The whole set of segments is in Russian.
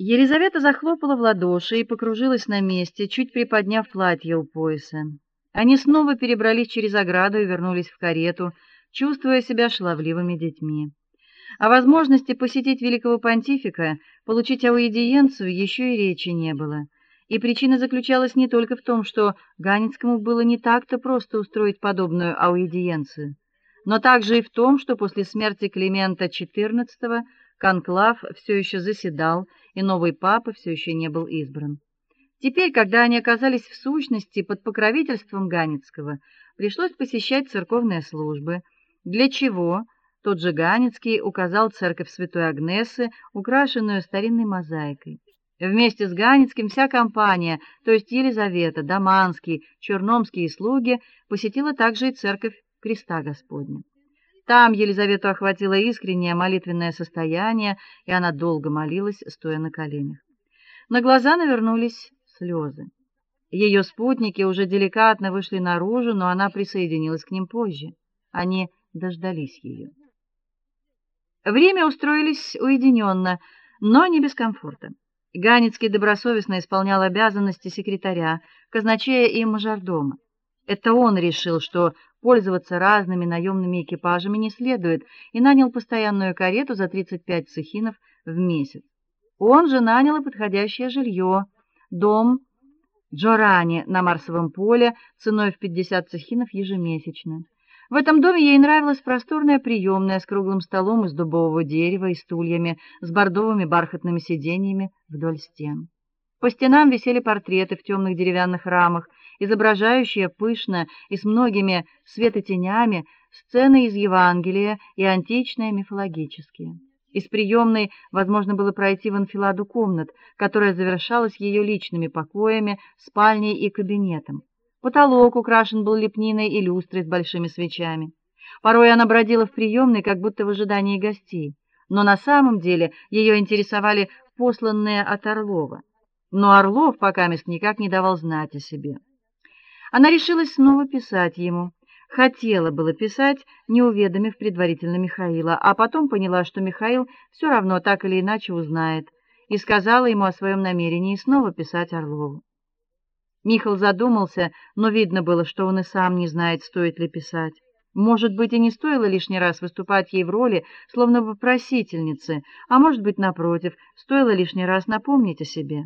Елизавета захлопала в ладоши и покружилась на месте, чуть приподняв платье у пояса. Они снова перебрались через ограду и вернулись в карету, чувствуя себя шаловливыми детьми. О возможности посетить великого понтифика, получить аудиенцию еще и речи не было. И причина заключалась не только в том, что Ганицкому было не так-то просто устроить подобную аудиенцию, но также и в том, что после смерти Климента XIV конклав все еще заседал, и новый папа все еще не был избран. Теперь, когда они оказались в сущности под покровительством Ганицкого, пришлось посещать церковные службы, для чего тот же Ганицкий указал церковь Святой Агнесы, украшенную старинной мозаикой. Вместе с Ганицким вся компания, то есть Елизавета, Даманский, Черномский и слуги, посетила также и церковь Креста Господня. Там Елизавету охватило искреннее молитвенное состояние, и она долго молилась, стоя на коленях. На глаза навернулись слезы. Ее спутники уже деликатно вышли наружу, но она присоединилась к ним позже. Они дождались ее. Время устроились уединенно, но не без комфорта. Ганицкий добросовестно исполнял обязанности секретаря, казначея и мажордома. Это он решил, что пользоваться разными наемными экипажами не следует, и нанял постоянную карету за 35 цехинов в месяц. Он же нанял и подходящее жилье, дом Джорани на Марсовом поле ценой в 50 цехинов ежемесячно. В этом доме ей нравилась просторная приемная с круглым столом из дубового дерева и стульями с бордовыми бархатными сиденьями вдоль стен. По стенам висели портреты в темных деревянных рамах, изображающие пышно и с многими светотенями сцены из Евангелия и античные мифологические. Из приемной возможно было пройти в анфиладу комнат, которая завершалась ее личными покоями, спальней и кабинетом. Потолок украшен был лепниной и люстрой с большими свечами. Порой она бродила в приемной, как будто в ожидании гостей, но на самом деле ее интересовали посланные от Орлова. Но Орлов пока мест никак не давал знать о себе. Она решилась снова писать ему. Хотела было писать, не уведомив предварительно Михаила, а потом поняла, что Михаил все равно так или иначе узнает, и сказала ему о своем намерении снова писать Орлову. Михаил задумался, но видно было, что он и сам не знает, стоит ли писать. Может быть, и не стоило лишний раз выступать ей в роли словно бы просительницы, а может быть, напротив, стоило лишний раз напомнить о себе.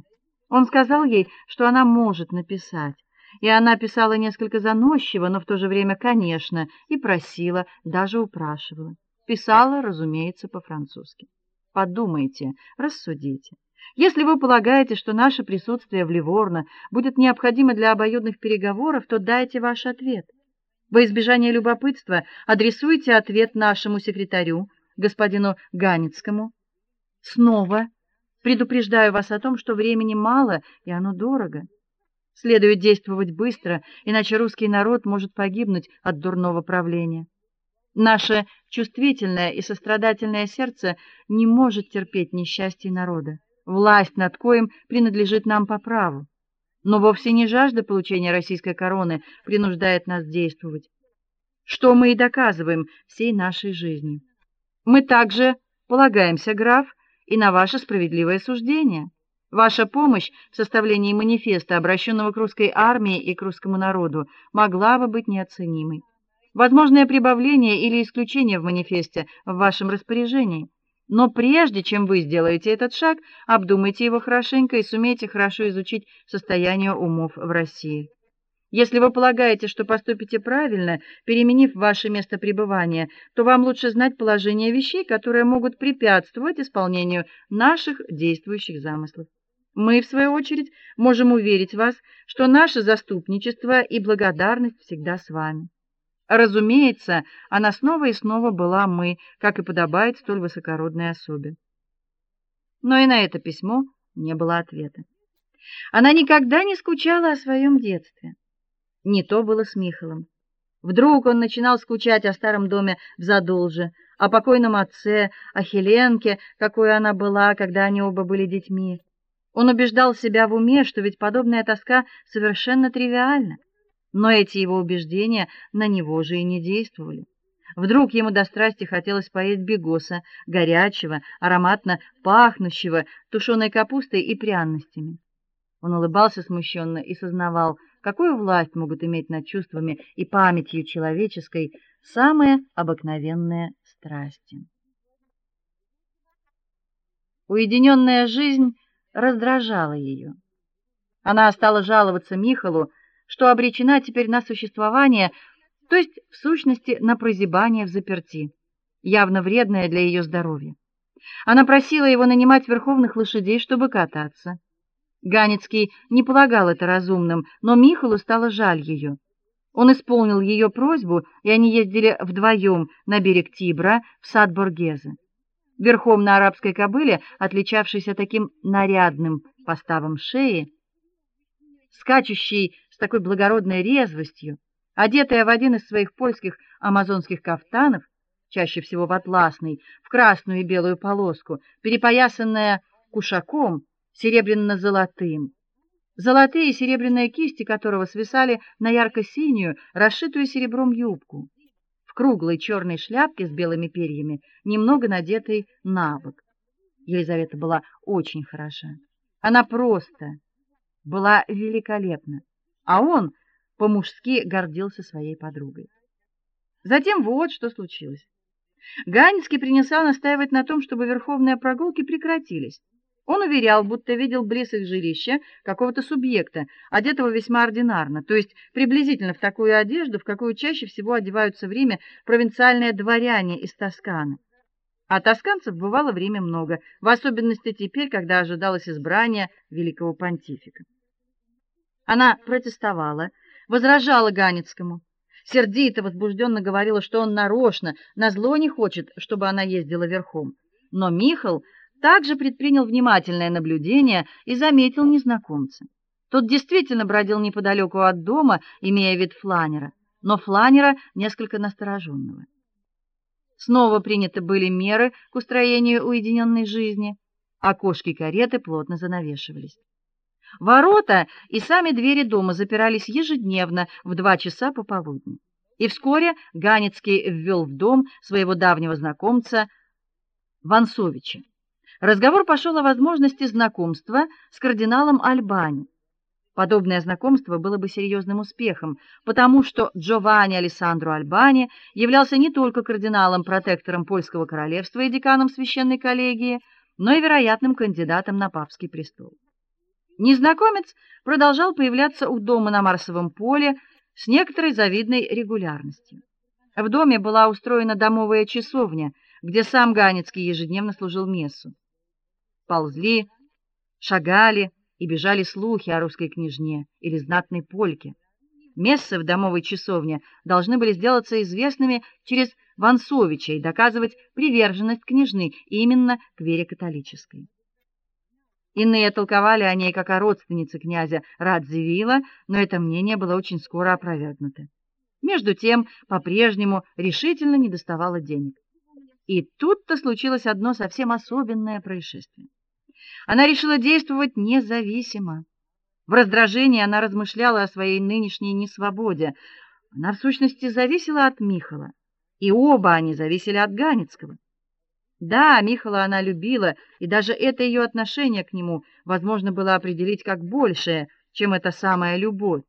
Он сказал ей, что она может написать, и она писала несколько заносчиво, но в то же время, конечно, и просила, даже упрашивала. Писала, разумеется, по-французски. Подумайте, рассудите. Если вы полагаете, что наше присутствие в Ливорно будет необходимо для обоюдных переговоров, то дайте ваш ответ. Во избежание любопытства адресуйте ответ нашему секретарю, господину Ганицкому. Снова Предупреждаю вас о том, что времени мало, и оно дорого. Следует действовать быстро, иначе русский народ может погибнуть от дурного правления. Наше чувствительное и сострадательное сердце не может терпеть несчастья народа. Власть над коим принадлежит нам по праву. Но вовсе не жажда получения российской короны принуждает нас действовать, что мы и доказываем всей нашей жизнью. Мы также полагаемся, граф, и на ваше справедливое суждение. Ваша помощь в составлении манифеста, обращенного к русской армии и к русскому народу, могла бы быть неоценимой. Возможное прибавление или исключение в манифесте в вашем распоряжении. Но прежде чем вы сделаете этот шаг, обдумайте его хорошенько и сумейте хорошо изучить состояние умов в России. Если вы полагаете, что поступите правильно, переменив ваше место пребывания, то вам лучше знать положение вещей, которые могут препятствовать исполнению наших действующих замыслов. Мы в свою очередь можем уверить вас, что наше заступничество и благодарность всегда с вами. Разумеется, она снова и снова была мы, как и подобает столь высокородной особе. Но и на это письмо не было ответа. Она никогда не скучала о своем детстве. Не то было с Михалом. Вдруг он начинал скучать о старом доме в Задолже, о покойном отце, о Хеленке, какой она была, когда они оба были детьми. Он убеждал себя в уме, что ведь подобная тоска совершенно тривиальна. Но эти его убеждения на него же и не действовали. Вдруг ему до страсти хотелось поесть бегоса, горячего, ароматно пахнущего тушеной капустой и пряностями. Он улыбался смущенно и сознавал, какую власть могут иметь над чувствами и памятью человеческой самые обыкновенные страсти. Уединенная жизнь раздражала ее. Она стала жаловаться Михалу, что обречена теперь на существование, то есть в сущности на прозябание в заперти, явно вредное для ее здоровья. Она просила его нанимать верховных лошадей, чтобы кататься. Ганецкий не полагал это разумным, но Михалу стало жаль ее. Он исполнил ее просьбу, и они ездили вдвоем на берег Тибра в сад Боргезе. Верхом на арабской кобыле, отличавшейся таким нарядным поставом шеи, скачущей с такой благородной резвостью, одетая в один из своих польских амазонских кафтанов, чаще всего в атласный, в красную и белую полоску, перепоясанная кушаком серебряно-золотым, золотые и серебряные кисти которого свисали на ярко-синюю, расшитую серебром юбку, в круглой черной шляпке с белыми перьями, немного надетой на бок. Елизавета была очень хороша. Она просто была великолепна, а он по-мужски гордился своей подругой. Затем вот что случилось. Ганинский принялся настаивать на том, чтобы верховные прогулки прекратились. Он уверял, будто видел близ их жилища какого-то субъекта, одетого весьма ординарно, то есть приблизительно в такую одежду, в какую чаще всего одеваются в Риме провинциальные дворяне из Тосканы. А тосканцев бывало в Риме много, в особенности теперь, когда ожидалось избрание великого понтифика. Она протестовала, возражала Ганецкому, сердито, возбужденно говорила, что он нарочно, назло не хочет, чтобы она ездила верхом. Но Михаил также предпринял внимательное наблюдение и заметил незнакомца. Тот действительно бродил неподалеку от дома, имея вид фланера, но фланера несколько настороженного. Снова приняты были меры к устроению уединенной жизни, окошки кареты плотно занавешивались. Ворота и сами двери дома запирались ежедневно в два часа пополудни. И вскоре Ганецкий ввел в дом своего давнего знакомца Вансовича. Разговор пошел о возможности знакомства с кардиналом Альбани. Подобное знакомство было бы серьезным успехом, потому что Джованни Алессандро Альбани являлся не только кардиналом-протектором польского королевства и деканом священной коллегии, но и вероятным кандидатом на папский престол. Незнакомец продолжал появляться у дома на Марсовом поле с некоторой завидной регулярностью. В доме была устроена домовая часовня, где сам Ганецкий ежедневно служил мессу ползли, шагали и бежали слухи о русской княжне или знатной польке. Мессы в домовой часовне должны были сделаться известными через Вансовича и доказывать приверженность княжны именно к вере католической. Иные толковали о ней как о родственнице князя Радзивилла, но это мнение было очень скоро опровергнуто. Между тем, по-прежнему решительно недоставало денег. И тут-то случилось одно совсем особенное происшествие. Она решила действовать независимо. В раздражении она размышляла о своей нынешней несвободе. Она в сущности зависела от Михала, и оба они зависели от Ганецкого. Да, Михала она любила, и даже это ее отношение к нему возможно было определить как большее, чем эта самая любовь.